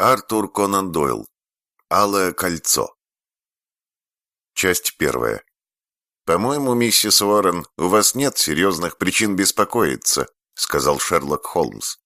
Артур Конан Дойл. Алое кольцо. Часть первая. «По-моему, миссис Уоррен, у вас нет серьезных причин беспокоиться», — сказал Шерлок Холмс.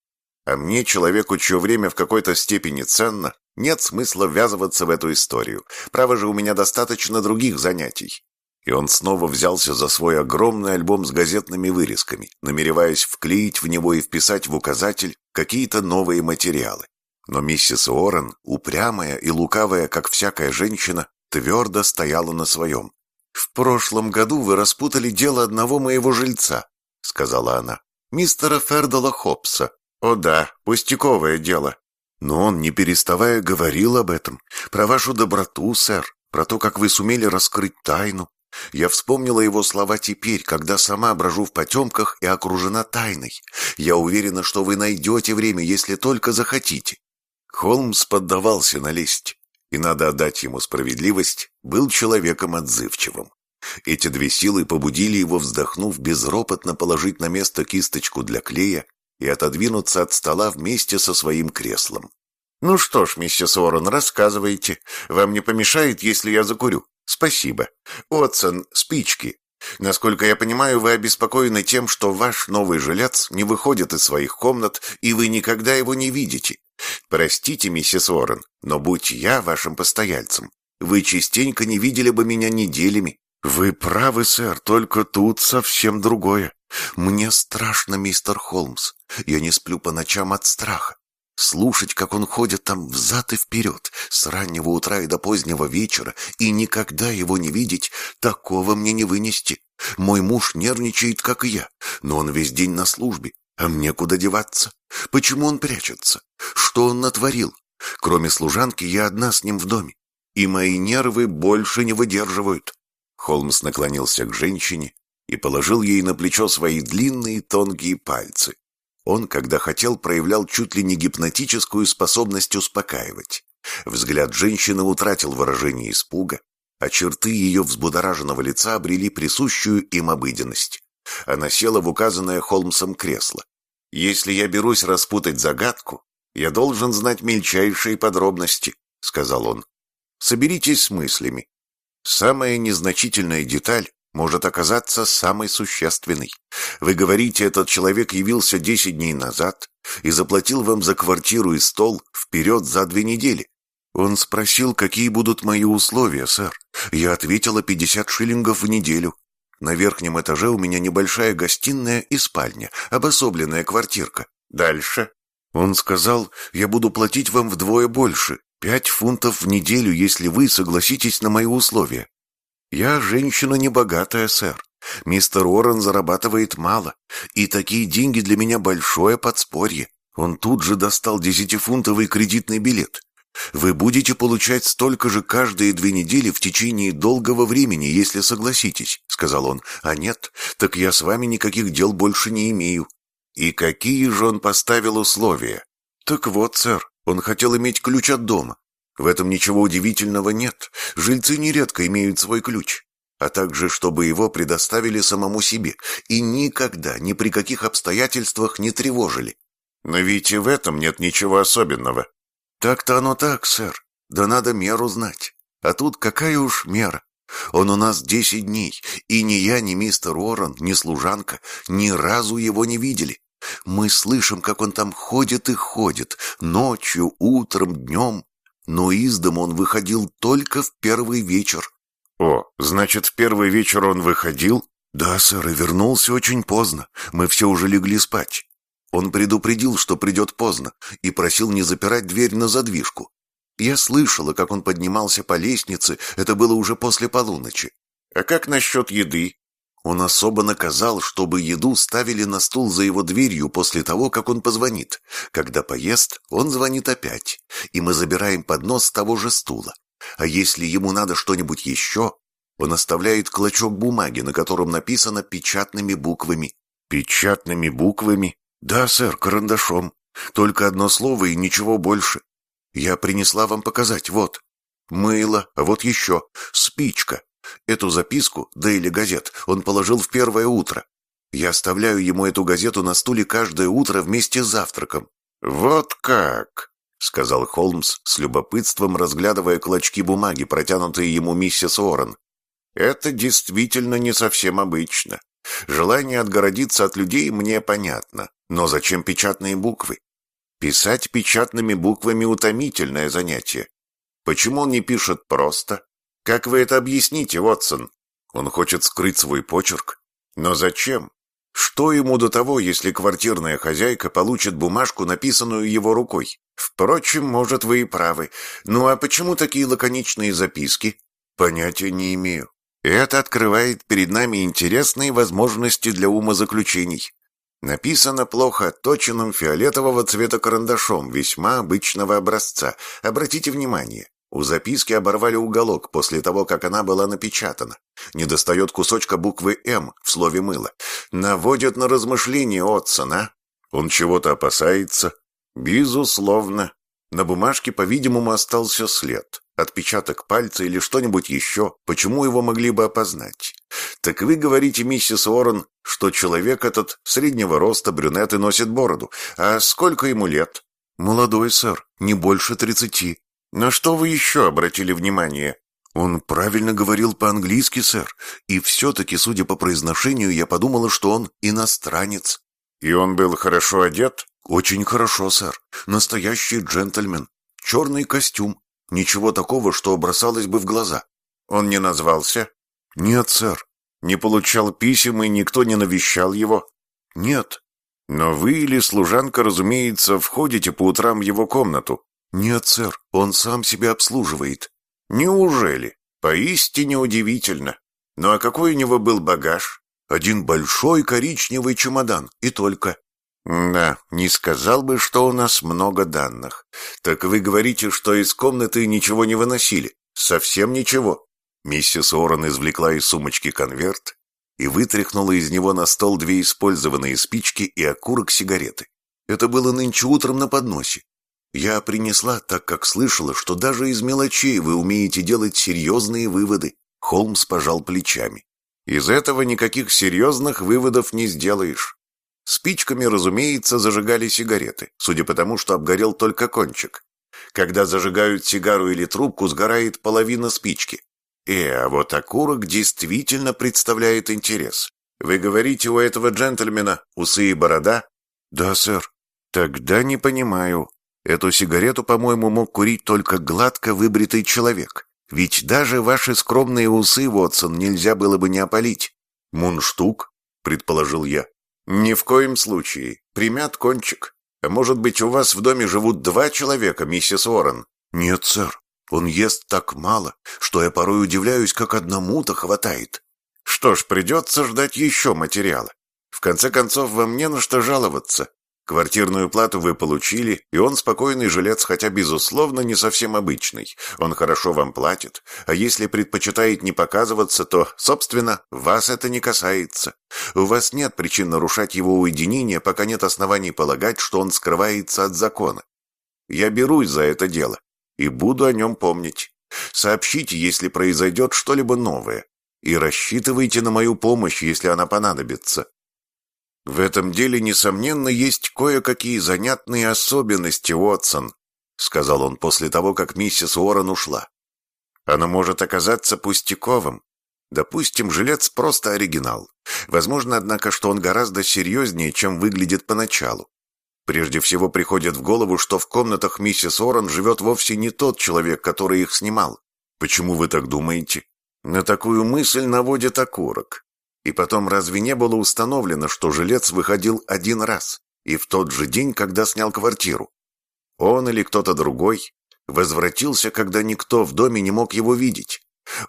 «А мне, человеку, чье время в какой-то степени ценно, нет смысла ввязываться в эту историю. Право же, у меня достаточно других занятий». И он снова взялся за свой огромный альбом с газетными вырезками, намереваясь вклеить в него и вписать в указатель какие-то новые материалы. Но миссис Уоррен, упрямая и лукавая, как всякая женщина, твердо стояла на своем. «В прошлом году вы распутали дело одного моего жильца», — сказала она, — «мистера Фердала Хопса. О да, пустяковое дело». Но он, не переставая, говорил об этом, про вашу доброту, сэр, про то, как вы сумели раскрыть тайну. Я вспомнила его слова теперь, когда сама брожу в потемках и окружена тайной. Я уверена, что вы найдете время, если только захотите. Холмс поддавался на лесть, и, надо отдать ему справедливость, был человеком отзывчивым. Эти две силы побудили его, вздохнув, безропотно положить на место кисточку для клея и отодвинуться от стола вместе со своим креслом. «Ну что ж, миссис Уоррен, рассказывайте. Вам не помешает, если я закурю?» «Спасибо. Отсон, спички. Насколько я понимаю, вы обеспокоены тем, что ваш новый жилец не выходит из своих комнат, и вы никогда его не видите. Простите, миссис Уоррен, но будь я вашим постояльцем, вы частенько не видели бы меня неделями. Вы правы, сэр, только тут совсем другое. Мне страшно, мистер Холмс. Я не сплю по ночам от страха. Слушать, как он ходит там взад и вперед, с раннего утра и до позднего вечера, и никогда его не видеть, такого мне не вынести. Мой муж нервничает, как и я, но он весь день на службе, а мне куда деваться? Почему он прячется? Что он натворил? Кроме служанки, я одна с ним в доме, и мои нервы больше не выдерживают. Холмс наклонился к женщине и положил ей на плечо свои длинные тонкие пальцы. Он, когда хотел, проявлял чуть ли не гипнотическую способность успокаивать. Взгляд женщины утратил выражение испуга, а черты ее взбудораженного лица обрели присущую им обыденность. Она села в указанное Холмсом кресло. «Если я берусь распутать загадку, я должен знать мельчайшие подробности», — сказал он. «Соберитесь с мыслями. Самая незначительная деталь может оказаться самой существенной. Вы говорите, этот человек явился десять дней назад и заплатил вам за квартиру и стол вперед за две недели. Он спросил, какие будут мои условия, сэр. Я ответила пятьдесят шиллингов в неделю. На верхнем этаже у меня небольшая гостиная и спальня, обособленная квартирка. Дальше. Он сказал, я буду платить вам вдвое больше, пять фунтов в неделю, если вы согласитесь на мои условия. «Я женщина небогатая, сэр. Мистер Уоррен зарабатывает мало, и такие деньги для меня большое подспорье. Он тут же достал десятифунтовый кредитный билет. Вы будете получать столько же каждые две недели в течение долгого времени, если согласитесь», — сказал он. «А нет, так я с вами никаких дел больше не имею». «И какие же он поставил условия?» «Так вот, сэр, он хотел иметь ключ от дома. В этом ничего удивительного нет. Жильцы нередко имеют свой ключ. А также, чтобы его предоставили самому себе и никогда, ни при каких обстоятельствах не тревожили. Но ведь и в этом нет ничего особенного. Так-то оно так, сэр. Да надо меру знать. А тут какая уж мера. Он у нас десять дней, и ни я, ни мистер Уоррен, ни служанка ни разу его не видели. Мы слышим, как он там ходит и ходит, ночью, утром, днем, но из дома он выходил только в первый вечер. О, значит, в первый вечер он выходил? Да, сэр, и вернулся очень поздно. Мы все уже легли спать. Он предупредил, что придет поздно, и просил не запирать дверь на задвижку. Я слышала, как он поднимался по лестнице, это было уже после полуночи. А как насчет еды? Он особо наказал, чтобы еду ставили на стул за его дверью после того, как он позвонит. Когда поест, он звонит опять, и мы забираем поднос с того же стула. А если ему надо что-нибудь еще, он оставляет клочок бумаги, на котором написано печатными буквами. Печатными буквами? Да, сэр, карандашом. Только одно слово и ничего больше. Я принесла вам показать, вот. Мыло, а вот еще, спичка, Эту записку, да или газет, он положил в первое утро. Я оставляю ему эту газету на стуле каждое утро вместе с завтраком. «Вот как!» — сказал Холмс с любопытством, разглядывая клочки бумаги, протянутые ему миссис Уоррен. «Это действительно не совсем обычно. Желание отгородиться от людей мне понятно, но зачем печатные буквы? Писать печатными буквами – утомительное занятие. Почему он не пишет просто? Как вы это объясните, Вотсон? Он хочет скрыть свой почерк? Но зачем? Что ему до того, если квартирная хозяйка получит бумажку, написанную его рукой? Впрочем, может, вы и правы. Ну а почему такие лаконичные записки? Понятия не имею. Это открывает перед нами интересные возможности для умозаключений. Написано плохо точенным фиолетового цвета карандашом, весьма обычного образца. Обратите внимание, у записки оборвали уголок после того, как она была напечатана. Недостает кусочка буквы «М» в слове «мыло». Наводят на размышления Отсона. Он чего-то опасается? Безусловно. На бумажке, по-видимому, остался след. Отпечаток пальца или что-нибудь еще. Почему его могли бы опознать? «Так вы говорите, миссис Уоррен, что человек этот среднего роста, брюнет и носит бороду. А сколько ему лет?» «Молодой, сэр, не больше тридцати». «На что вы еще обратили внимание?» «Он правильно говорил по-английски, сэр, и все-таки, судя по произношению, я подумала, что он иностранец». «И он был хорошо одет?» «Очень хорошо, сэр. Настоящий джентльмен. Черный костюм. Ничего такого, что бросалось бы в глаза». «Он не назвался?» «Нет, сэр. Не получал писем и никто не навещал его? Нет. Но вы или служанка, разумеется, входите по утрам в его комнату? Нет, сэр, он сам себя обслуживает. Неужели? Поистине удивительно. Ну а какой у него был багаж? Один большой коричневый чемодан, и только. Да, не сказал бы, что у нас много данных. Так вы говорите, что из комнаты ничего не выносили? Совсем ничего? Миссис Уоррен извлекла из сумочки конверт и вытряхнула из него на стол две использованные спички и окурок сигареты. Это было нынче утром на подносе. Я принесла, так как слышала, что даже из мелочей вы умеете делать серьезные выводы. Холмс пожал плечами. Из этого никаких серьезных выводов не сделаешь. Спичками, разумеется, зажигали сигареты, судя по тому, что обгорел только кончик. Когда зажигают сигару или трубку, сгорает половина спички. «Э, а вот окурок действительно представляет интерес. Вы говорите, у этого джентльмена усы и борода?» «Да, сэр». «Тогда не понимаю. Эту сигарету, по-моему, мог курить только гладко выбритый человек. Ведь даже ваши скромные усы, Вотсон, нельзя было бы не опалить». «Мунштук?» — предположил я. «Ни в коем случае. Примят кончик. А может быть, у вас в доме живут два человека, миссис Уоррен?» «Нет, сэр. Он ест так мало, что я порой удивляюсь, как одному-то хватает. Что ж, придется ждать еще материала. В конце концов, вам не на что жаловаться. Квартирную плату вы получили, и он спокойный жилец, хотя, безусловно, не совсем обычный. Он хорошо вам платит, а если предпочитает не показываться, то, собственно, вас это не касается. У вас нет причин нарушать его уединение, пока нет оснований полагать, что он скрывается от закона. Я берусь за это дело и буду о нем помнить. Сообщите, если произойдет что-либо новое, и рассчитывайте на мою помощь, если она понадобится. В этом деле, несомненно, есть кое-какие занятные особенности, Уотсон, сказал он после того, как миссис Уоррен ушла. Оно может оказаться пустяковым. Допустим, жилец просто оригинал. Возможно, однако, что он гораздо серьезнее, чем выглядит поначалу. Прежде всего приходит в голову, что в комнатах миссис Оран живет вовсе не тот человек, который их снимал. Почему вы так думаете? На такую мысль наводит окурок. И потом, разве не было установлено, что жилец выходил один раз, и в тот же день, когда снял квартиру? Он или кто-то другой возвратился, когда никто в доме не мог его видеть.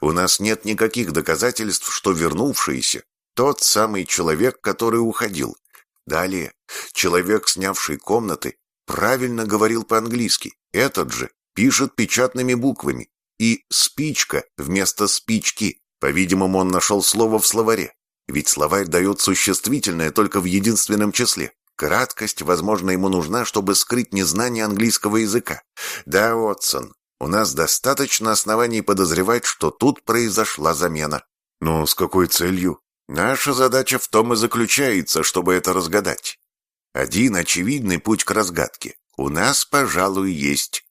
У нас нет никаких доказательств, что вернувшийся тот самый человек, который уходил. Далее, человек, снявший комнаты, правильно говорил по-английски. Этот же пишет печатными буквами. И «спичка» вместо «спички». По-видимому, он нашел слово в словаре. Ведь словарь дает существительное только в единственном числе. Краткость, возможно, ему нужна, чтобы скрыть незнание английского языка. Да, Отсон, у нас достаточно оснований подозревать, что тут произошла замена. Но с какой целью? Наша задача в том и заключается, чтобы это разгадать. Один очевидный путь к разгадке. У нас, пожалуй, есть.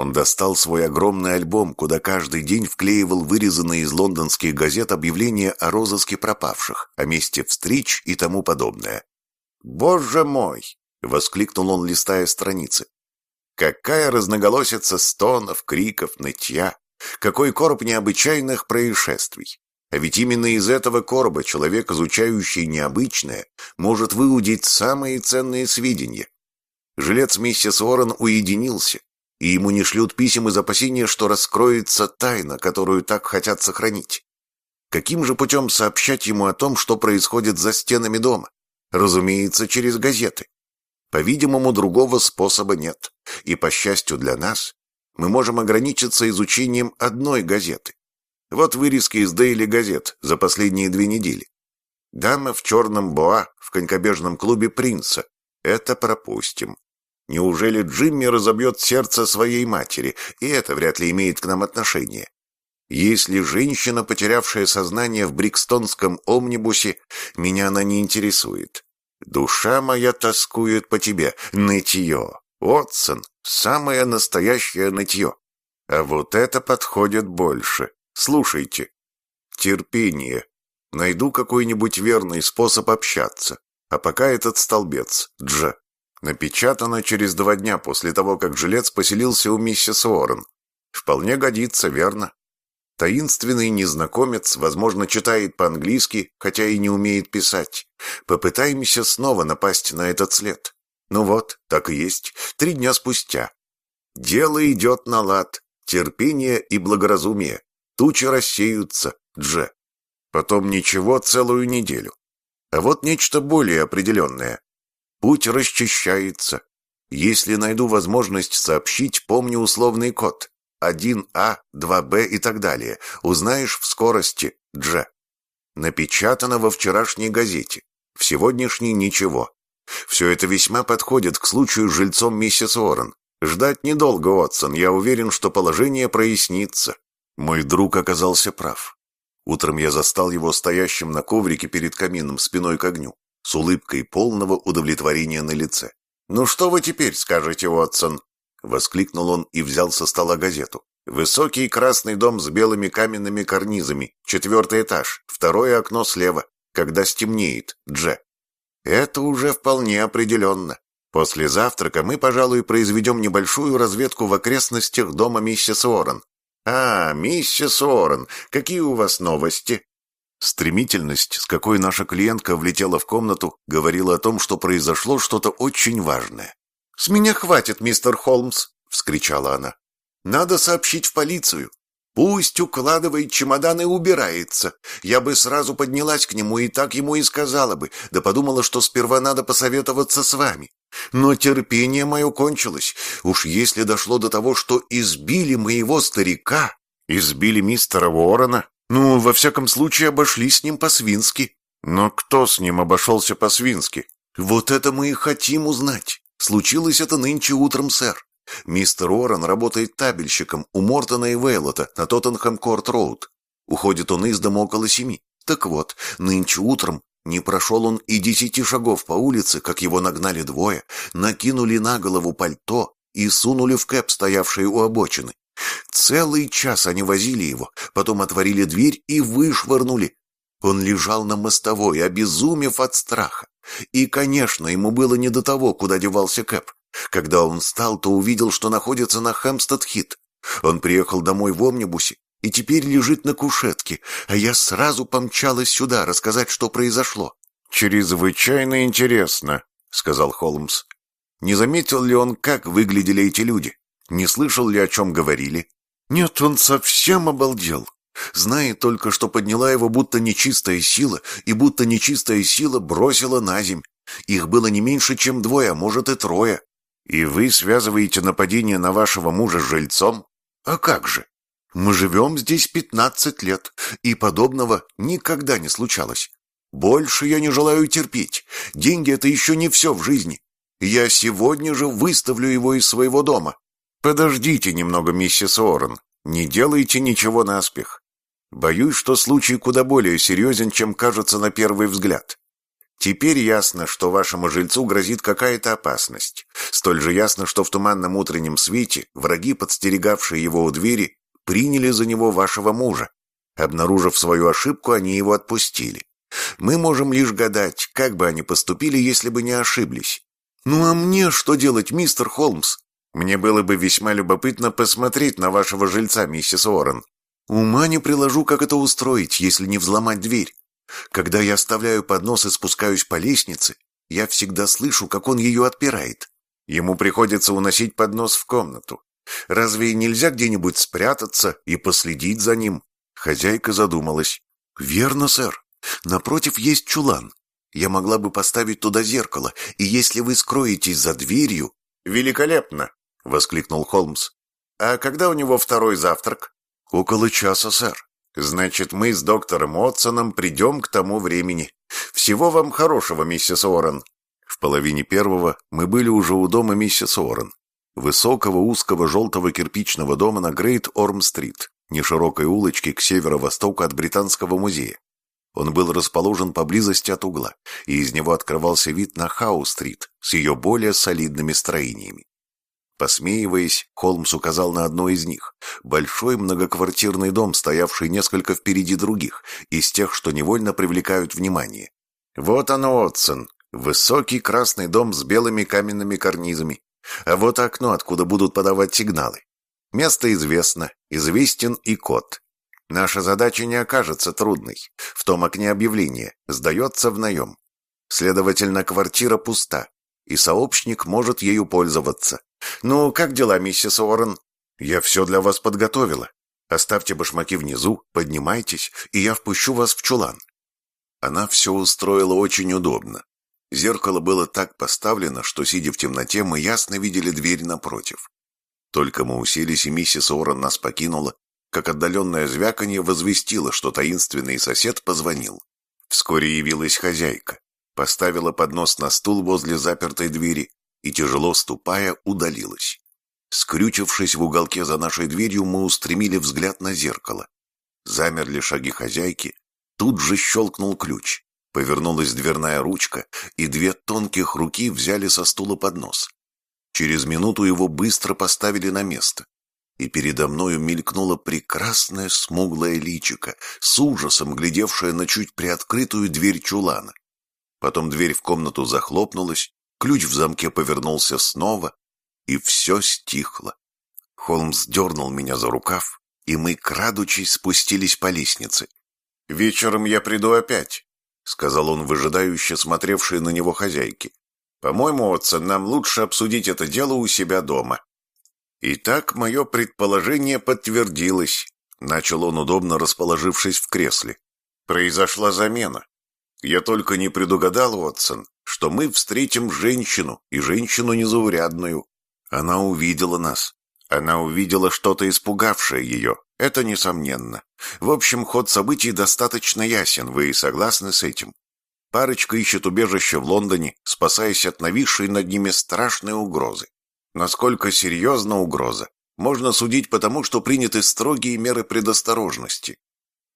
Он достал свой огромный альбом, куда каждый день вклеивал вырезанные из лондонских газет объявления о розыске пропавших, о месте встреч и тому подобное. «Боже мой!» — воскликнул он, листая страницы. «Какая разноголосица стонов, криков, нытья! Какой короб необычайных происшествий! А ведь именно из этого короба человек, изучающий необычное, может выудить самые ценные сведения. Жилец миссис Уоррен уединился, и ему не шлют писем из опасения, что раскроется тайна, которую так хотят сохранить. Каким же путем сообщать ему о том, что происходит за стенами дома? Разумеется, через газеты. По-видимому, другого способа нет, и, по счастью для нас, мы можем ограничиться изучением одной газеты. Вот вырезки из Дейли газет за последние две недели. Дама в черном боа в конькобежном клубе «Принца». Это пропустим. Неужели Джимми разобьет сердце своей матери, и это вряд ли имеет к нам отношение? Если женщина, потерявшая сознание в брикстонском омнибусе, меня она не интересует. Душа моя тоскует по тебе, нытье. Отсон, самое настоящее нытье. А вот это подходит больше. Слушайте. Терпение. Найду какой-нибудь верный способ общаться. А пока этот столбец, Дж. Напечатано через два дня после того, как жилец поселился у миссис Уоррен. Вполне годится, верно? Таинственный незнакомец, возможно, читает по-английски, хотя и не умеет писать. Попытаемся снова напасть на этот след. Ну вот, так и есть. Три дня спустя. Дело идет на лад. Терпение и благоразумие. Тучи рассеются, Дже. Потом ничего целую неделю. А вот нечто более определенное. Путь расчищается. Если найду возможность сообщить, помни условный код. 1А, 2Б и так далее. Узнаешь в скорости, Дже. Напечатано во вчерашней газете. В сегодняшней ничего. Все это весьма подходит к случаю с жильцом миссис Уоррен. Ждать недолго, Отсон. Я уверен, что положение прояснится. Мой друг оказался прав. Утром я застал его стоящим на коврике перед камином спиной к огню, с улыбкой полного удовлетворения на лице. «Ну что вы теперь скажете, Уотсон?» — воскликнул он и взял со стола газету. «Высокий красный дом с белыми каменными карнизами, четвертый этаж, второе окно слева, когда стемнеет, Дже. Это уже вполне определенно. После завтрака мы, пожалуй, произведем небольшую разведку в окрестностях дома миссис Уоррен. «А, миссис Уоррен, какие у вас новости?» Стремительность, с какой наша клиентка влетела в комнату, говорила о том, что произошло что-то очень важное. «С меня хватит, мистер Холмс!» — вскричала она. «Надо сообщить в полицию. Пусть укладывает чемодан и убирается. Я бы сразу поднялась к нему и так ему и сказала бы, да подумала, что сперва надо посоветоваться с вами. Но терпение мое кончилось. Уж если дошло до того, что избили моего старика, избили мистера Уоррена, ну, во всяком случае, обошлись с ним по-свински. Но кто с ним обошелся по-свински? Вот это мы и хотим узнать. Случилось это нынче утром, сэр. Мистер Уоррен работает табельщиком у Мортона и Вейлота на Тоттенхэм-Корт-Роуд. Уходит он из дома около семи. Так вот, нынче утром не прошел он и десяти шагов по улице, как его нагнали двое, накинули на голову пальто и сунули в кэп, стоявший у обочины. Целый час они возили его, потом отворили дверь и вышвырнули. Он лежал на мостовой, обезумев от страха. И, конечно, ему было не до того, куда девался Кэп. Когда он встал, то увидел, что находится на Хэмстед-Хит. Он приехал домой в омнибусе и теперь лежит на кушетке, а я сразу помчалась сюда рассказать, что произошло. «Чрезвычайно интересно», — сказал Холмс. «Не заметил ли он, как выглядели эти люди? Не слышал ли, о чем говорили?» «Нет, он совсем обалдел. Знает только, что подняла его будто нечистая сила, и будто нечистая сила бросила на земь. Их было не меньше, чем двое, а может и трое. И вы связываете нападение на вашего мужа с жильцом? А как же? Мы живем здесь пятнадцать лет, и подобного никогда не случалось. Больше я не желаю терпеть. Деньги — это еще не все в жизни. Я сегодня же выставлю его из своего дома. Подождите немного, миссис Уоррен. Не делайте ничего наспех. Боюсь, что случай куда более серьезен, чем кажется на первый взгляд. Теперь ясно, что вашему жильцу грозит какая-то опасность. Столь же ясно, что в туманном утреннем свете враги, подстерегавшие его у двери, приняли за него вашего мужа. Обнаружив свою ошибку, они его отпустили. Мы можем лишь гадать, как бы они поступили, если бы не ошиблись. Ну а мне что делать, мистер Холмс? Мне было бы весьма любопытно посмотреть на вашего жильца, миссис Уоррен. Ума не приложу, как это устроить, если не взломать дверь. Когда я оставляю поднос и спускаюсь по лестнице, я всегда слышу, как он ее отпирает. Ему приходится уносить поднос в комнату. Разве нельзя где-нибудь спрятаться и последить за ним? Хозяйка задумалась. «Верно, сэр. Напротив есть чулан. Я могла бы поставить туда зеркало, и если вы скроетесь за дверью...» «Великолепно!» — воскликнул Холмс. «А когда у него второй завтрак?» «Около часа, сэр». Значит, мы с доктором Отсоном придем к тому времени. Всего вам хорошего, миссис Уоррен. В половине первого мы были уже у дома миссис Уоррен. Высокого узкого желтого кирпичного дома на Грейт-Орм-стрит, неширокой улочке к северо-востоку от Британского музея. Он был расположен поблизости от угла, и из него открывался вид на Хау-стрит с ее более солидными строениями. Посмеиваясь, Холмс указал на одно из них. Большой многоквартирный дом, стоявший несколько впереди других, из тех, что невольно привлекают внимание. Вот оно, Отсон. Высокий красный дом с белыми каменными карнизами. А вот окно, откуда будут подавать сигналы. Место известно, известен и код. Наша задача не окажется трудной. В том окне объявление «Сдается в наем». Следовательно, квартира пуста, и сообщник может ею пользоваться. «Ну, как дела, миссис Уоррен?» «Я все для вас подготовила. Оставьте башмаки внизу, поднимайтесь, и я впущу вас в чулан». Она все устроила очень удобно. Зеркало было так поставлено, что, сидя в темноте, мы ясно видели дверь напротив. Только мы уселись, и миссис Уоррен нас покинула, как отдаленное звяканье возвестило, что таинственный сосед позвонил. Вскоре явилась хозяйка, поставила поднос на стул возле запертой двери и, тяжело ступая, удалилась. Скрючившись в уголке за нашей дверью, мы устремили взгляд на зеркало. Замерли шаги хозяйки, тут же щелкнул ключ. Повернулась дверная ручка, и две тонких руки взяли со стула поднос. Через минуту его быстро поставили на место, и передо мною мелькнуло прекрасное смуглое личико, с ужасом глядевшее на чуть приоткрытую дверь чулана. Потом дверь в комнату захлопнулась, Ключ в замке повернулся снова, и все стихло. Холмс дернул меня за рукав, и мы, крадучись, спустились по лестнице. «Вечером я приду опять», — сказал он, выжидающе смотревший на него хозяйки. «По-моему, отца, нам лучше обсудить это дело у себя дома». «Итак, мое предположение подтвердилось», — начал он, удобно расположившись в кресле. «Произошла замена. Я только не предугадал, Уотсон, что мы встретим женщину, и женщину незаурядную. Она увидела нас. Она увидела что-то испугавшее ее. Это несомненно. В общем, ход событий достаточно ясен, вы согласны с этим? Парочка ищет убежище в Лондоне, спасаясь от нависшей над ними страшной угрозы. Насколько серьезна угроза, можно судить потому, что приняты строгие меры предосторожности.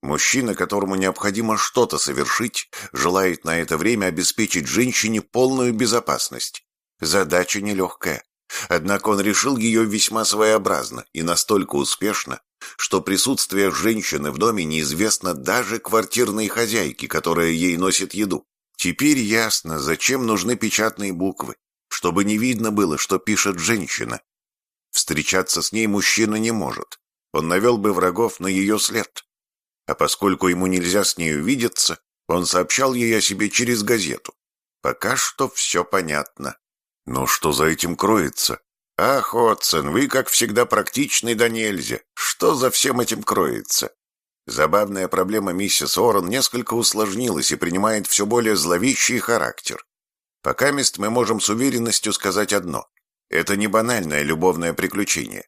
Мужчина, которому необходимо что-то совершить, желает на это время обеспечить женщине полную безопасность. Задача нелегкая. Однако он решил ее весьма своеобразно и настолько успешно, что присутствие женщины в доме неизвестно даже квартирной хозяйке, которая ей носит еду. Теперь ясно, зачем нужны печатные буквы, чтобы не видно было, что пишет женщина. Встречаться с ней мужчина не может. Он навел бы врагов на ее след. А поскольку ему нельзя с ней увидеться, он сообщал ей о себе через газету. Пока что все понятно. Но что за этим кроется? Ах, Отсон, вы, как всегда, практичный да нельзя. Что за всем этим кроется? Забавная проблема миссис Орен несколько усложнилась и принимает все более зловещий характер. Пока мест мы можем с уверенностью сказать одно. Это не банальное любовное приключение.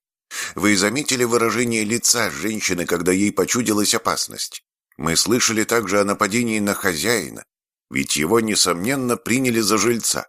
Вы заметили выражение лица женщины, когда ей почудилась опасность? Мы слышали также о нападении на хозяина, ведь его, несомненно, приняли за жильца.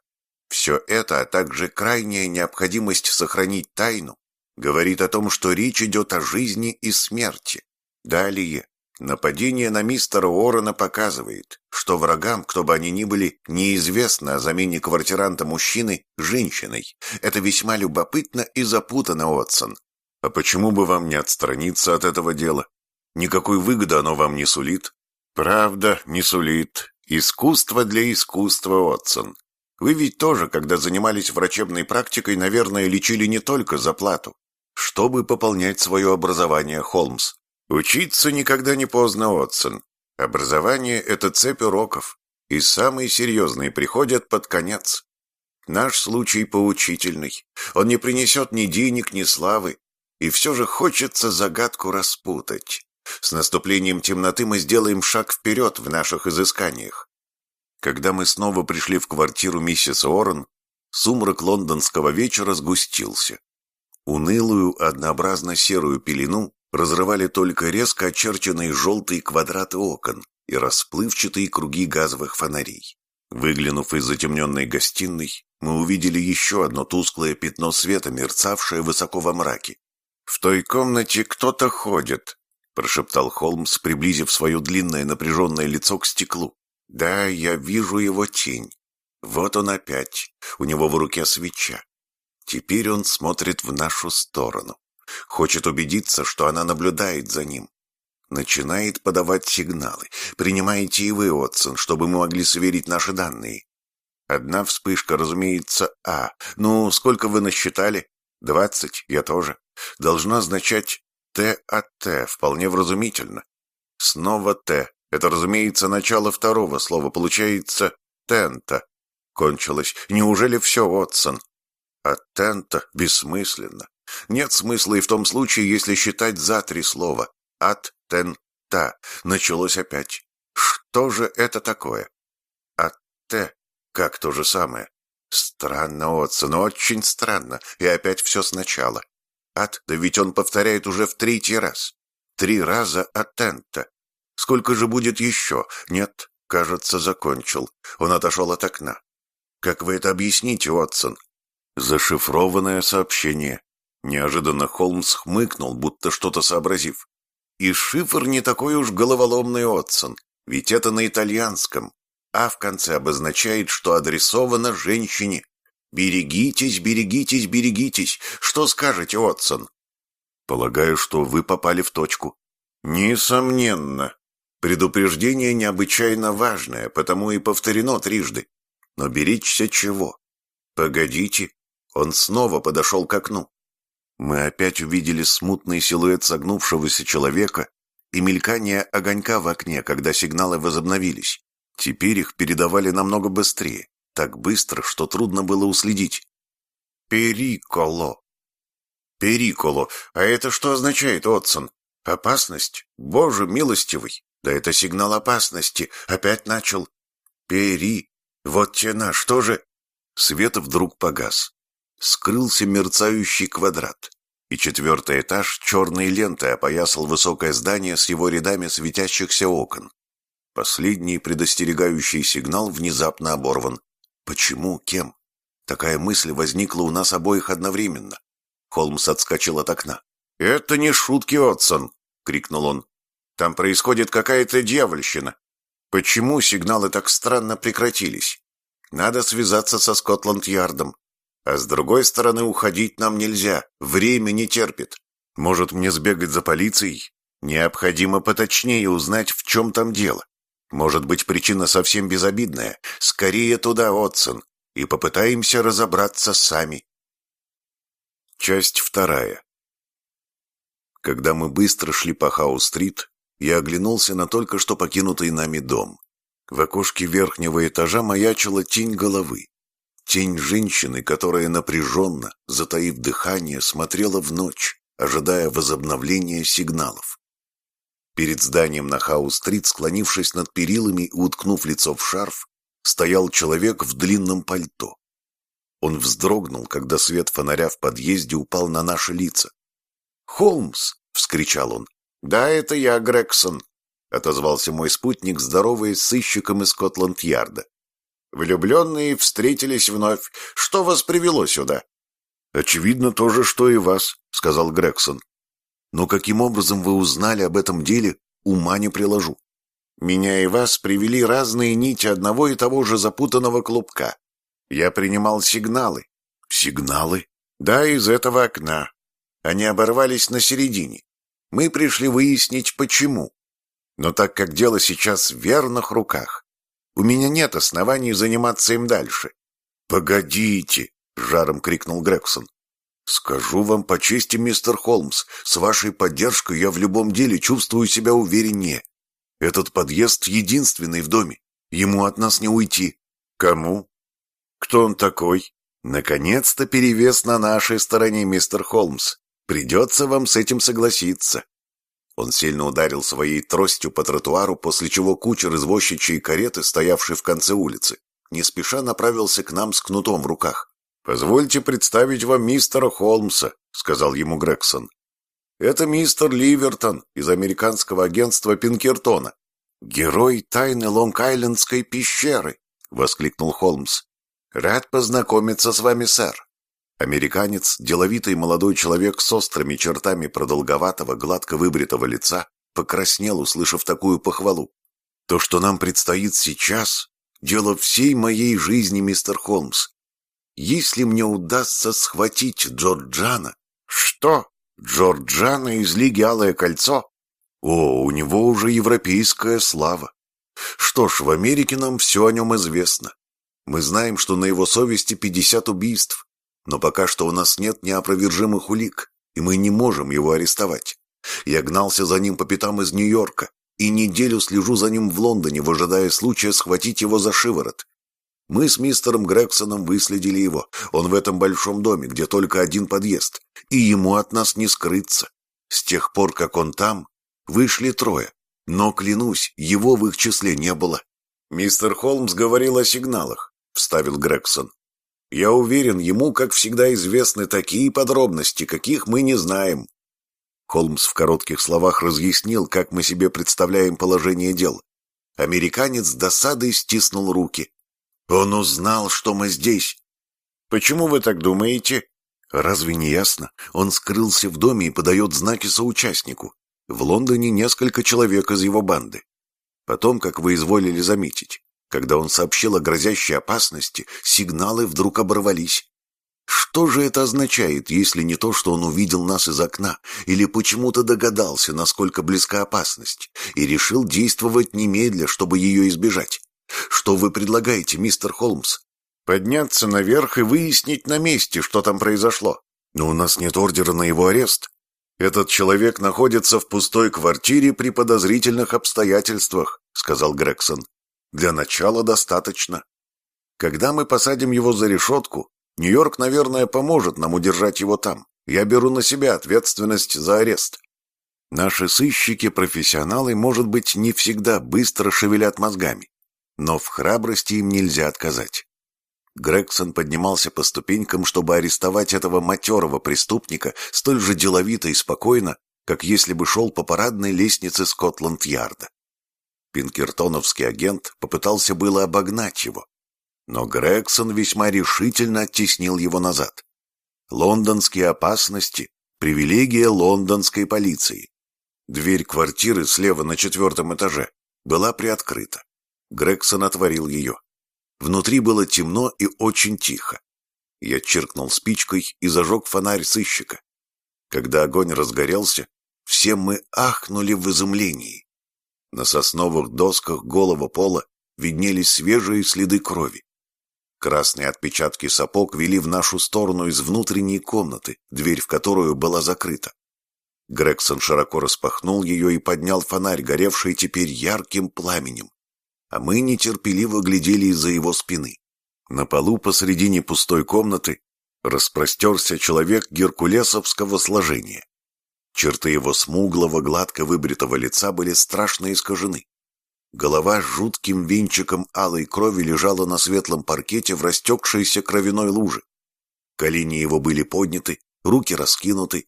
Все это, а также крайняя необходимость сохранить тайну, говорит о том, что речь идет о жизни и смерти. Далее, Нападение на мистера Уоррена показывает, что врагам, кто бы они ни были, неизвестно о замене квартиранта мужчины женщиной. Это весьма любопытно и запутанно, Отсон. А почему бы вам не отстраниться от этого дела? Никакой выгоды оно вам не сулит. Правда, не сулит. Искусство для искусства, Отсон. Вы ведь тоже, когда занимались врачебной практикой, наверное, лечили не только за плату. Чтобы пополнять свое образование, Холмс. Учиться никогда не поздно, Отсон. Образование – это цепь уроков, и самые серьезные приходят под конец. Наш случай поучительный. Он не принесет ни денег, ни славы, и все же хочется загадку распутать. С наступлением темноты мы сделаем шаг вперед в наших изысканиях. Когда мы снова пришли в квартиру миссис Уоррен, сумрак лондонского вечера сгустился. Унылую, однообразно серую пелену разрывали только резко очерченные желтые квадраты окон и расплывчатые круги газовых фонарей. Выглянув из затемненной гостиной, мы увидели еще одно тусклое пятно света, мерцавшее высоко во мраке. «В той комнате кто-то ходит», — прошептал Холмс, приблизив свое длинное напряженное лицо к стеклу. «Да, я вижу его тень. Вот он опять. У него в руке свеча. Теперь он смотрит в нашу сторону. Хочет убедиться, что она наблюдает за ним. Начинает подавать сигналы. Принимаете и вы, Отсон, чтобы мы могли сверить наши данные. Одна вспышка, разумеется, А. Ну, сколько вы насчитали? Двадцать, я тоже. Должно означать Т от Т, вполне вразумительно. Снова Т. Это, разумеется, начало второго слова. Получается «тента». Кончилось. Неужели все, Отсон? А «тента» бессмысленно. Нет смысла и в том случае, если считать за три слова. От, тен, та. Началось опять. Что же это такое? От, те. Как то же самое. Странно, Отсон, очень странно. И опять все сначала. От, да ведь он повторяет уже в третий раз. Три раза от тента. Сколько же будет еще? Нет, кажется, закончил. Он отошел от окна. Как вы это объясните, Отсон? Зашифрованное сообщение. Неожиданно Холмс хмыкнул, будто что-то сообразив. И шифр не такой уж головоломный, Отсон, ведь это на итальянском, а в конце обозначает, что адресовано женщине. «Берегитесь, берегитесь, берегитесь! Что скажете, Отсон?» «Полагаю, что вы попали в точку». «Несомненно. Предупреждение необычайно важное, потому и повторено трижды. Но беречься чего? Погодите». Он снова подошел к окну. Мы опять увидели смутный силуэт согнувшегося человека и мелькание огонька в окне, когда сигналы возобновились. Теперь их передавали намного быстрее, так быстро, что трудно было уследить. «Периколо». «Периколо. А это что означает, Отсон? Опасность? Боже милостивый! Да это сигнал опасности. Опять начал. Пери. Вот тена, что же...» Свет вдруг погас скрылся мерцающий квадрат, и четвертый этаж черной лентой опоясал высокое здание с его рядами светящихся окон. Последний предостерегающий сигнал внезапно оборван. Почему? Кем? Такая мысль возникла у нас обоих одновременно. Холмс отскочил от окна. «Это не шутки, Отсон!» — крикнул он. «Там происходит какая-то дьявольщина. Почему сигналы так странно прекратились? Надо связаться со Скотланд-Ярдом. А с другой стороны, уходить нам нельзя, время не терпит. Может, мне сбегать за полицией? Необходимо поточнее узнать, в чем там дело. Может быть, причина совсем безобидная. Скорее туда, Отсон, и попытаемся разобраться сами. Часть вторая. Когда мы быстро шли по Хау-стрит, я оглянулся на только что покинутый нами дом. В окошке верхнего этажа маячила тень головы. Тень женщины, которая напряженно, затаив дыхание, смотрела в ночь, ожидая возобновления сигналов. Перед зданием на Хау-стрит, склонившись над перилами и уткнув лицо в шарф, стоял человек в длинном пальто. Он вздрогнул, когда свет фонаря в подъезде упал на наши лица. «Холмс!» — вскричал он. «Да, это я, Грегсон», — отозвался мой спутник, здоровый с сыщиком из Скотланд-Ярда. Влюбленные встретились вновь. Что вас привело сюда? Очевидно, то же, что и вас, сказал Грегсон. Но каким образом вы узнали об этом деле ума не приложу. Меня и вас привели разные нити одного и того же запутанного клубка. Я принимал сигналы. Сигналы? Да, из этого окна. Они оборвались на середине. Мы пришли выяснить, почему. Но так как дело сейчас в верных руках, у меня нет оснований заниматься им дальше. «Погодите!» — жаром крикнул Грегсон. «Скажу вам по чести, мистер Холмс, с вашей поддержкой я в любом деле чувствую себя увереннее. Этот подъезд единственный в доме. Ему от нас не уйти. Кому? Кто он такой? Наконец-то перевес на нашей стороне, мистер Холмс. Придется вам с этим согласиться. Он сильно ударил своей тростью по тротуару, после чего кучер извозчичьей кареты, стоявший в конце улицы, не спеша направился к нам с кнутом в руках. «Позвольте представить вам мистера Холмса», — сказал ему Грегсон. «Это мистер Ливертон из американского агентства Пинкертона. Герой тайны Лонг-Айлендской пещеры», — воскликнул Холмс. «Рад познакомиться с вами, сэр». Американец, деловитый молодой человек с острыми чертами продолговатого, гладко выбритого лица, покраснел, услышав такую похвалу. То, что нам предстоит сейчас, дело всей моей жизни, мистер Холмс. Если мне удастся схватить Джорджана... Что? Джорджана из Лиги Алое Кольцо? О, у него уже европейская слава. Что ж, в Америке нам все о нем известно. Мы знаем, что на его совести 50 убийств, но пока что у нас нет неопровержимых улик, и мы не можем его арестовать. Я гнался за ним по пятам из Нью-Йорка, и неделю слежу за ним в Лондоне, выжидая случая схватить его за шиворот. Мы с мистером Грексоном выследили его. Он в этом большом доме, где только один подъезд, и ему от нас не скрыться. С тех пор, как он там, вышли трое, но, клянусь, его в их числе не было. «Мистер Холмс говорил о сигналах», — вставил Грегсон. Я уверен, ему, как всегда, известны такие подробности, каких мы не знаем. Холмс в коротких словах разъяснил, как мы себе представляем положение дел. Американец с досадой стиснул руки. Он узнал, что мы здесь. Почему вы так думаете? Разве не ясно? Он скрылся в доме и подает знаки соучастнику. В Лондоне несколько человек из его банды. Потом, как вы изволили заметить, когда он сообщил о грозящей опасности, сигналы вдруг оборвались. Что же это означает, если не то, что он увидел нас из окна, или почему-то догадался, насколько близка опасность, и решил действовать немедля, чтобы ее избежать? Что вы предлагаете, мистер Холмс? Подняться наверх и выяснить на месте, что там произошло. Но у нас нет ордера на его арест. Этот человек находится в пустой квартире при подозрительных обстоятельствах, сказал Грегсон. Для начала достаточно. Когда мы посадим его за решетку, Нью-Йорк, наверное, поможет нам удержать его там. Я беру на себя ответственность за арест. Наши сыщики-профессионалы, может быть, не всегда быстро шевелят мозгами, но в храбрости им нельзя отказать. Грегсон поднимался по ступенькам, чтобы арестовать этого матерого преступника столь же деловито и спокойно, как если бы шел по парадной лестнице Скотланд-Ярда. Пинкертоновский агент попытался было обогнать его, но Грегсон весьма решительно оттеснил его назад. Лондонские опасности — привилегия лондонской полиции. Дверь квартиры слева на четвертом этаже была приоткрыта. Грегсон отворил ее. Внутри было темно и очень тихо. Я чиркнул спичкой и зажег фонарь сыщика. Когда огонь разгорелся, все мы ахнули в изумлении. На сосновых досках голого пола виднелись свежие следы крови. Красные отпечатки сапог вели в нашу сторону из внутренней комнаты, дверь в которую была закрыта. Грегсон широко распахнул ее и поднял фонарь, горевший теперь ярким пламенем. А мы нетерпеливо глядели из-за его спины. На полу посредине пустой комнаты распростерся человек геркулесовского сложения. Черты его смуглого, гладко выбритого лица были страшно искажены. Голова с жутким венчиком алой крови лежала на светлом паркете в растекшейся кровяной луже. Колени его были подняты, руки раскинуты,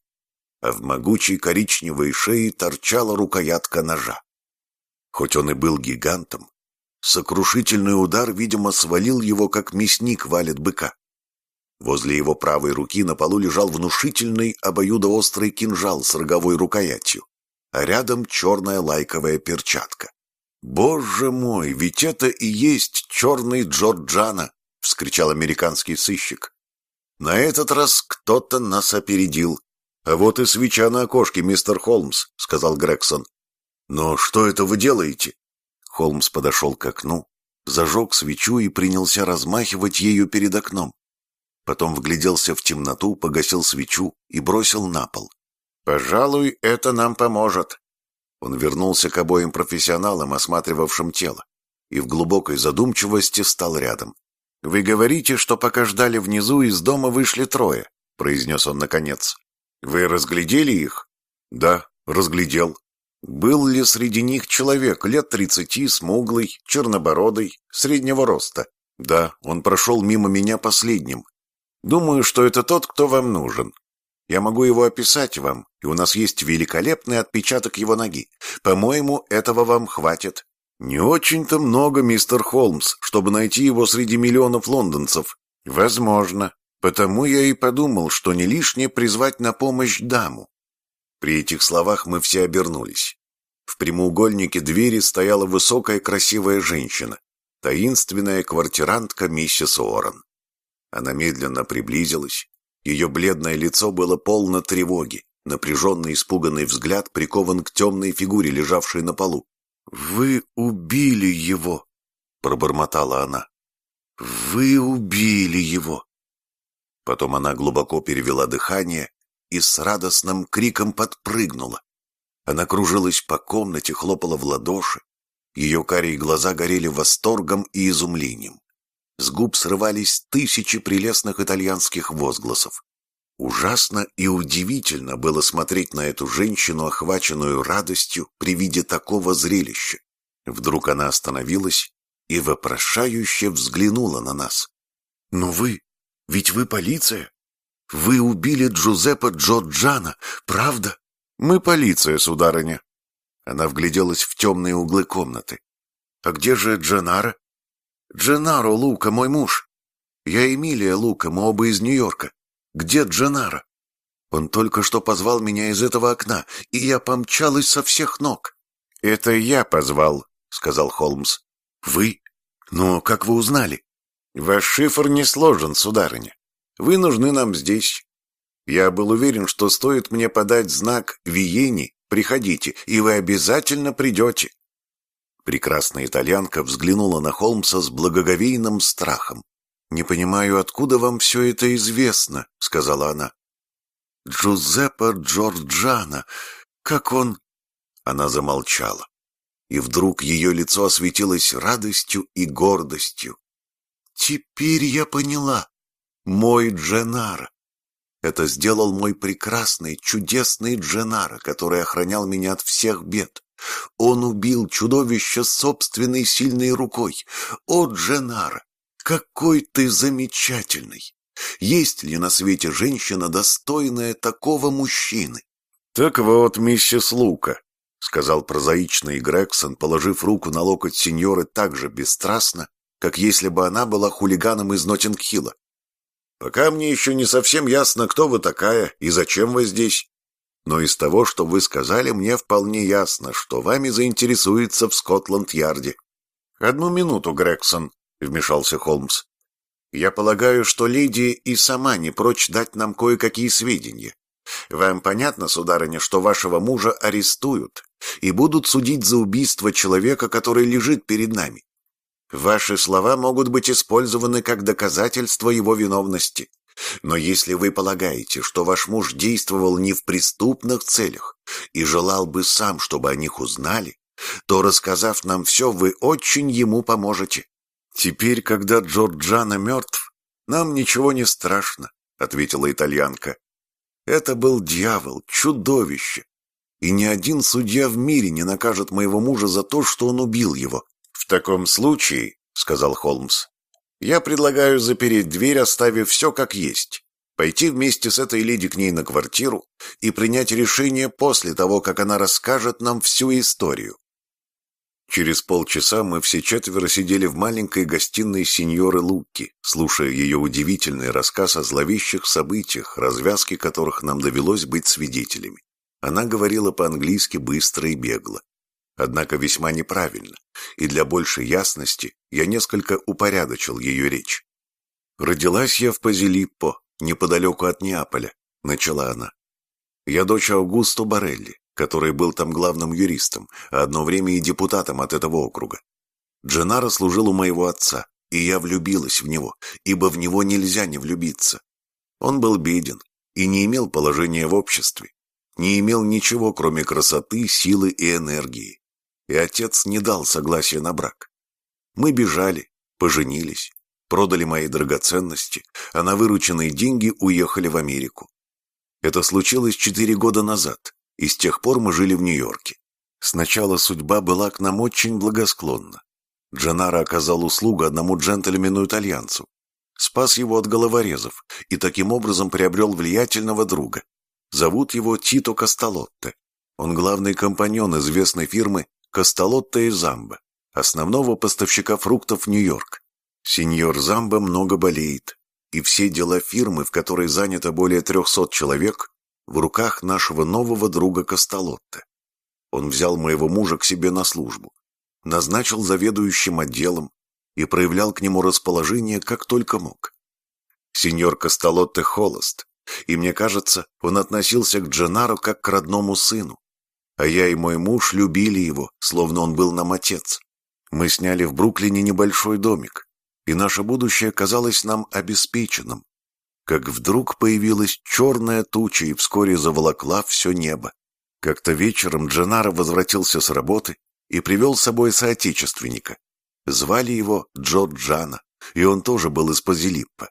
а в могучей коричневой шее торчала рукоятка ножа. Хоть он и был гигантом, сокрушительный удар, видимо, свалил его, как мясник валит быка. Возле его правой руки на полу лежал внушительный обоюдоострый кинжал с роговой рукоятью. а рядом черная лайковая перчатка. «Боже мой, ведь это и есть черный Джорджана!» — вскричал американский сыщик. «На этот раз кто-то нас опередил. А вот и свеча на окошке, мистер Холмс», — сказал Грегсон. «Но что это вы делаете?» Холмс подошел к окну, зажег свечу и принялся размахивать ею перед окном. Потом вгляделся в темноту, погасил свечу и бросил на пол. «Пожалуй, это нам поможет». Он вернулся к обоим профессионалам, осматривавшим тело, и в глубокой задумчивости стал рядом. «Вы говорите, что пока ждали внизу, из дома вышли трое», — произнес он наконец. «Вы разглядели их?» «Да, разглядел». «Был ли среди них человек лет тридцати, смуглый, чернобородый, среднего роста?» «Да, он прошел мимо меня последним. Думаю, что это тот, кто вам нужен. Я могу его описать вам, и у нас есть великолепный отпечаток его ноги. По-моему, этого вам хватит». «Не очень-то много, мистер Холмс, чтобы найти его среди миллионов лондонцев». «Возможно. Потому я и подумал, что не лишнее призвать на помощь даму». При этих словах мы все обернулись. В прямоугольнике двери стояла высокая красивая женщина, таинственная квартирантка миссис Уоррен. Она медленно приблизилась. Ее бледное лицо было полно тревоги. Напряженный испуганный взгляд прикован к темной фигуре, лежавшей на полу. «Вы убили его!» — пробормотала она. «Вы убили его!» Потом она глубоко перевела дыхание и с радостным криком подпрыгнула. Она кружилась по комнате, хлопала в ладоши. Ее карие глаза горели восторгом и изумлением. С губ срывались тысячи прелестных итальянских возгласов. Ужасно и удивительно было смотреть на эту женщину, охваченную радостью при виде такого зрелища. Вдруг она остановилась и вопрошающе взглянула на нас. «Но вы, ведь вы полиция? Вы убили Джузеппе Джорджана, правда?» «Мы полиция, сударыня». Она вгляделась в темные углы комнаты. «А где же Дженара?» «Дженаро Лука, мой муж. Я Эмилия Лука, мы оба из Нью-Йорка. Где Дженаро?» Он только что позвал меня из этого окна, и я помчалась со всех ног. «Это я позвал», — сказал Холмс. «Вы? Но как вы узнали?» «Ваш шифр не сложен, сударыня. Вы нужны нам здесь. Я был уверен, что стоит мне подать знак «Виени», приходите, и вы обязательно придете. Прекрасная итальянка взглянула на Холмса с благоговейным страхом. «Не понимаю, откуда вам все это известно», — сказала она. «Джузеппе Джорджана, как он...» Она замолчала, и вдруг ее лицо осветилось радостью и гордостью. «Теперь я поняла. Мой Дженаро. Это сделал мой прекрасный, чудесный Дженаро, который охранял меня от всех бед. Он убил чудовище собственной сильной рукой. О, Дженара, какой ты замечательный! Есть ли на свете женщина, достойная такого мужчины? Так вот, миссис Лука, — сказал прозаичный Грегсон, положив руку на локоть сеньоры так же бесстрастно, как если бы она была хулиганом из Ноттингхилла. «Пока мне еще не совсем ясно, кто вы такая и зачем вы здесь но из того, что вы сказали, мне вполне ясно, что вами заинтересуется в Скотланд-Ярде». «Одну минуту, Грегсон», — вмешался Холмс. «Я полагаю, что леди и сама не прочь дать нам кое-какие сведения. Вам понятно, сударыня, что вашего мужа арестуют и будут судить за убийство человека, который лежит перед нами. Ваши слова могут быть использованы как доказательство его виновности. Но если вы полагаете, что ваш муж действовал не в преступных целях и желал бы сам, чтобы о них узнали, то, рассказав нам все, вы очень ему поможете. Теперь, когда Джорджана мертв, нам ничего не страшно, — ответила итальянка. Это был дьявол, чудовище. И ни один судья в мире не накажет моего мужа за то, что он убил его. В таком случае, — сказал Холмс, я предлагаю запереть дверь, оставив все как есть, пойти вместе с этой леди к ней на квартиру и принять решение после того, как она расскажет нам всю историю. Через полчаса мы все четверо сидели в маленькой гостиной сеньоры Лукки, слушая ее удивительный рассказ о зловещих событиях, развязки которых нам довелось быть свидетелями. Она говорила по-английски быстро и бегло, однако весьма неправильно, и для большей ясности я несколько упорядочил ее речь. «Родилась я в Пазилиппо, неподалеку от Неаполя», — начала она. «Я дочь Аугусто Барелли, который был там главным юристом, а одно время и депутатом от этого округа. Дженаро служил у моего отца, и я влюбилась в него, ибо в него нельзя не влюбиться. Он был беден и не имел положения в обществе, не имел ничего, кроме красоты, силы и энергии. И отец не дал согласия на брак. Мы бежали, поженились, продали мои драгоценности, а на вырученные деньги уехали в Америку. Это случилось четыре года назад, и с тех пор мы жили в Нью-Йорке. Сначала судьба была к нам очень благосклонна. Джанаро оказал услугу одному джентльмену-итальянцу, спас его от головорезов и таким образом приобрел влиятельного друга. Зовут его Тито Касталотте. Он главный компаньон известной фирмы Касталотте и Замбо, основного поставщика фруктов в Нью-Йорк. Сеньор Замбо много болеет, и все дела фирмы, в которой занято более трехсот человек, в руках нашего нового друга Касталотте. Он взял моего мужа к себе на службу назначил заведующим отделом и проявлял к нему расположение как только мог. Сеньор Касталотте холост, и мне кажется, он относился к Дженаро как к родному сыну. А я и мой муж любили его, словно он был нам отец. Мы сняли в Бруклине небольшой домик, и наше будущее казалось нам обеспеченным. Как вдруг появилась черная туча и вскоре заволокла все небо. Как-то вечером Дженаро возвратился с работы и привел с собой соотечественника. Звали его Джо Джана, и он тоже был из Пазилиппа.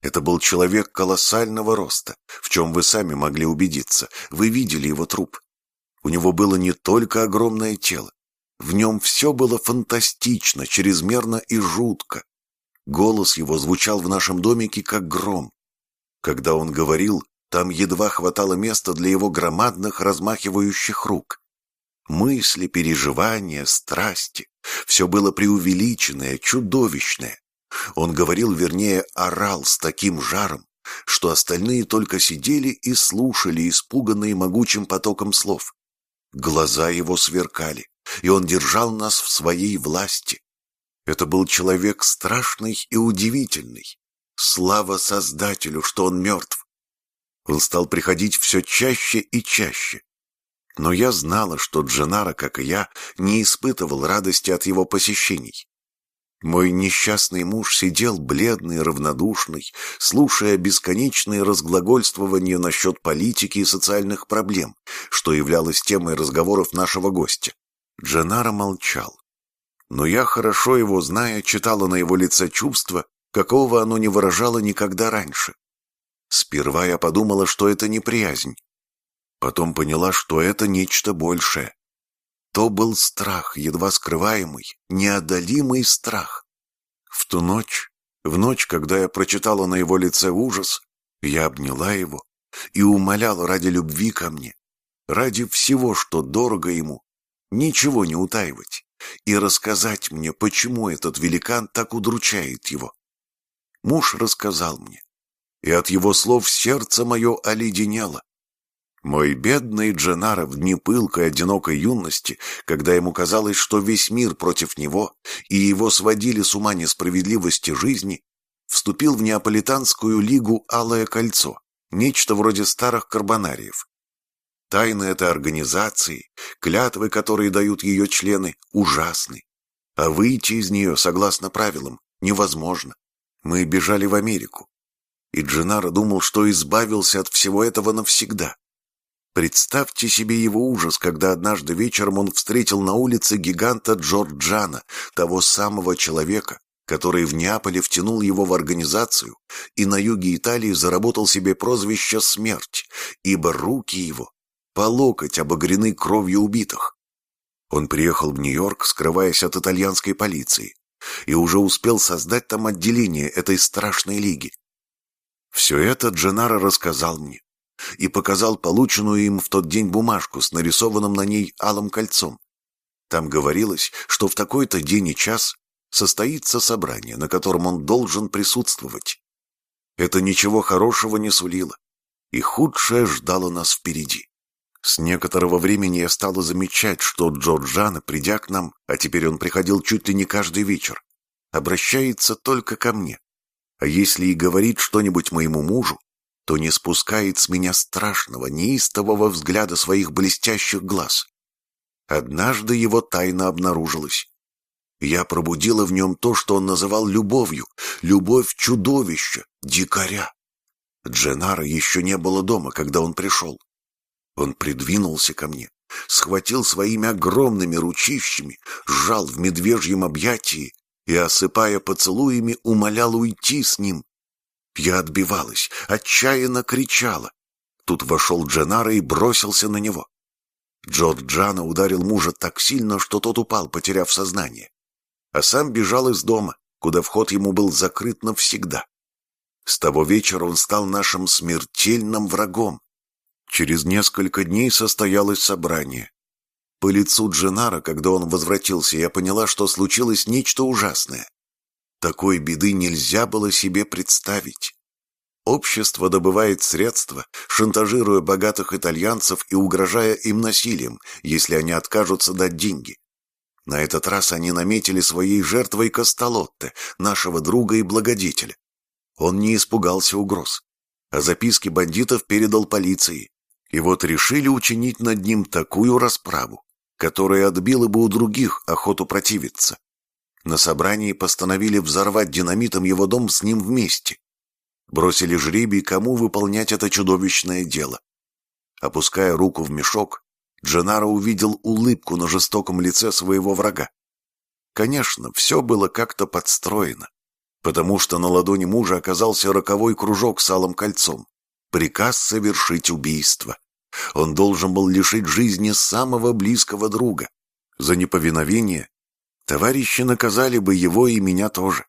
Это был человек колоссального роста, в чем вы сами могли убедиться. Вы видели его труп. У него было не только огромное тело. В нем все было фантастично, чрезмерно и жутко. Голос его звучал в нашем домике, как гром. Когда он говорил, там едва хватало места для его громадных размахивающих рук. Мысли, переживания, страсти — все было преувеличенное, чудовищное. Он говорил, вернее, орал с таким жаром, что остальные только сидели и слушали, испуганные могучим потоком слов. Глаза его сверкали, и он держал нас в своей власти. Это был человек страшный и удивительный. Слава Создателю, что он мертв. Он стал приходить все чаще и чаще. Но я знала, что Дженаро, как и я, не испытывал радости от его посещений. Мой несчастный муж сидел бледный, равнодушный, слушая бесконечные разглагольствования насчет политики и социальных проблем, что являлось темой разговоров нашего гостя. Дженаро молчал. Но я, хорошо его зная, читала на его лице чувство, какого оно не выражало никогда раньше. Сперва я подумала, что это неприязнь, Потом поняла, что это нечто большее. То был страх, едва скрываемый, неодолимый страх. В ту ночь, в ночь, когда я прочитала на его лице ужас, я обняла его и умоляла ради любви ко мне, ради всего, что дорого ему, ничего не утаивать и рассказать мне, почему этот великан так удручает его. Муж рассказал мне, и от его слов сердце мое оледенело. Мой бедный Дженаро в дни пылкой одинокой юности, когда ему казалось, что весь мир против него, и его сводили с ума несправедливости жизни, вступил в Неаполитанскую лигу «Алое кольцо», нечто вроде старых карбонариев. Тайны этой организации, клятвы, которые дают ее члены, ужасны. А выйти из нее, согласно правилам, невозможно. Мы бежали в Америку. И Дженаро думал, что избавился от всего этого навсегда. Представьте себе его ужас, когда однажды вечером он встретил на улице гиганта Джорджана, того самого человека, который в Неаполе втянул его в организацию и на юге Италии заработал себе прозвище «Смерть», ибо руки его по локоть обогрены кровью убитых. Он приехал в Нью-Йорк, скрываясь от итальянской полиции, и уже успел создать там отделение этой страшной лиги. Все это Дженаро рассказал мне и показал полученную им в тот день бумажку с нарисованным на ней алым кольцом. Там говорилось, что в такой-то день и час состоится собрание, на котором он должен присутствовать. Это ничего хорошего не сулило, и худшее ждало нас впереди. С некоторого времени я стала замечать, что Джорджана, придя к нам, а теперь он приходил чуть ли не каждый вечер, обращается только ко мне. А если и говорит что-нибудь моему мужу, то не спускает с меня страшного, неистового взгляда своих блестящих глаз. Однажды его тайна обнаружилась. Я пробудила в нем то, что он называл любовью, любовь чудовища, дикаря. Дженара еще не было дома, когда он пришел. Он придвинулся ко мне, схватил своими огромными ручищами, сжал в медвежьем объятии и, осыпая поцелуями, умолял уйти с ним. Я отбивалась, отчаянно кричала. Тут вошел Дженара и бросился на него. Джорджана ударил мужа так сильно, что тот упал, потеряв сознание. А сам бежал из дома, куда вход ему был закрыт навсегда. С того вечера он стал нашим смертельным врагом. Через несколько дней состоялось собрание. По лицу Дженара, когда он возвратился, я поняла, что случилось нечто ужасное. Такой беды нельзя было себе представить. Общество добывает средства, шантажируя богатых итальянцев и угрожая им насилием, если они откажутся дать деньги. На этот раз они наметили своей жертвой Костолотте, нашего друга и благодетеля. Он не испугался угроз, а записки бандитов передал полиции. И вот решили учинить над ним такую расправу, которая отбила бы у других охоту противиться. На собрании постановили взорвать динамитом его дом с ним вместе. Бросили жребий, кому выполнять это чудовищное дело. Опуская руку в мешок, Дженаро увидел улыбку на жестоком лице своего врага. Конечно, все было как-то подстроено, потому что на ладони мужа оказался роковой кружок с алым кольцом. Приказ совершить убийство. Он должен был лишить жизни самого близкого друга. За неповиновение товарищи наказали бы его и меня тоже.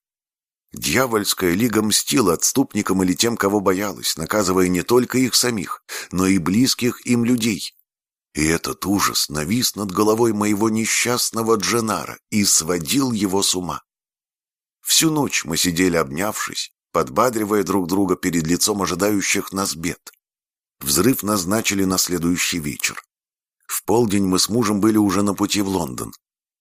Дьявольская лига мстила отступникам или тем, кого боялась, наказывая не только их самих, но и близких им людей. И этот ужас навис над головой моего несчастного Дженара и сводил его с ума. Всю ночь мы сидели обнявшись, подбадривая друг друга перед лицом ожидающих нас бед. Взрыв назначили на следующий вечер. В полдень мы с мужем были уже на пути в Лондон.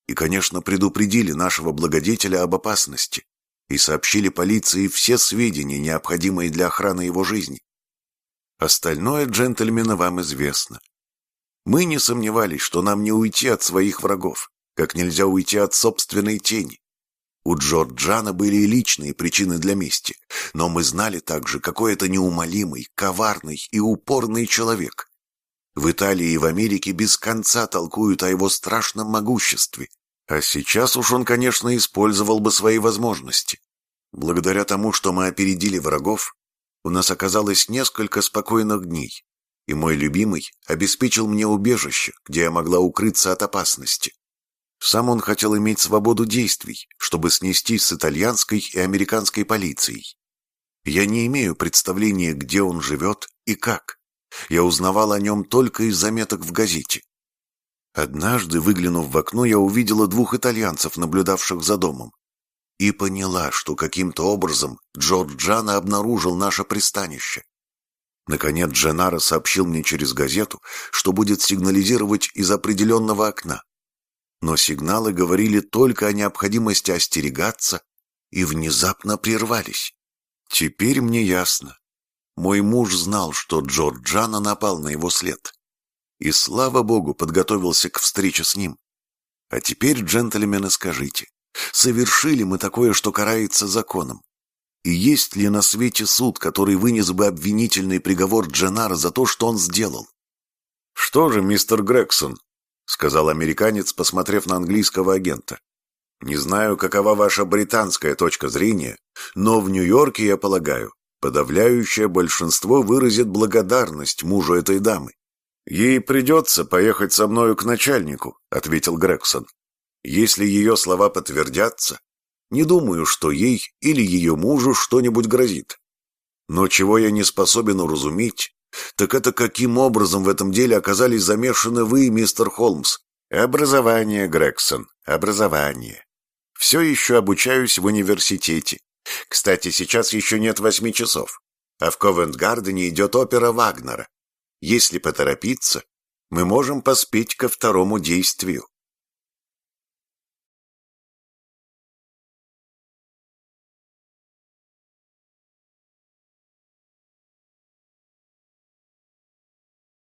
И, конечно, предупредили нашего благодетеля об опасности и сообщили полиции все сведения, необходимые для охраны его жизни. Остальное, джентльмены, вам известно. Мы не сомневались, что нам не уйти от своих врагов, как нельзя уйти от собственной тени. У Джорджана были и личные причины для мести, но мы знали также, какой это неумолимый, коварный и упорный человек. В Италии и в Америке без конца толкуют о его страшном могуществе, а сейчас уж он, конечно, использовал бы свои возможности. Благодаря тому, что мы опередили врагов, у нас оказалось несколько спокойных дней, и мой любимый обеспечил мне убежище, где я могла укрыться от опасности. Сам он хотел иметь свободу действий, чтобы снестись с итальянской и американской полицией. Я не имею представления, где он живет и как. Я узнавал о нем только из заметок в газете. Однажды, выглянув в окно, я увидела двух итальянцев, наблюдавших за домом, и поняла, что каким-то образом Джорджана обнаружил наше пристанище. Наконец Дженаро сообщил мне через газету, что будет сигнализировать из определенного окна но сигналы говорили только о необходимости остерегаться и внезапно прервались. Теперь мне ясно. Мой муж знал, что Джорджана напал на его след. И, слава богу, подготовился к встрече с ним. А теперь, джентльмены, скажите, совершили мы такое, что карается законом? И есть ли на свете суд, который вынес бы обвинительный приговор Дженара за то, что он сделал? «Что же, мистер Грегсон?» — сказал американец, посмотрев на английского агента. «Не знаю, какова ваша британская точка зрения, но в Нью-Йорке, я полагаю, подавляющее большинство выразит благодарность мужу этой дамы. «Ей придется поехать со мною к начальнику», — ответил Грегсон. «Если ее слова подтвердятся, не думаю, что ей или ее мужу что-нибудь грозит. Но чего я не способен уразуметь, так это каким образом в этом деле оказались замешаны вы, мистер Холмс? Образование, Грегсон, образование. Все еще обучаюсь в университете. Кстати, сейчас еще нет восьми часов, а в Ковент-Гардене идет опера Вагнера. Если поторопиться, мы можем поспеть ко второму действию.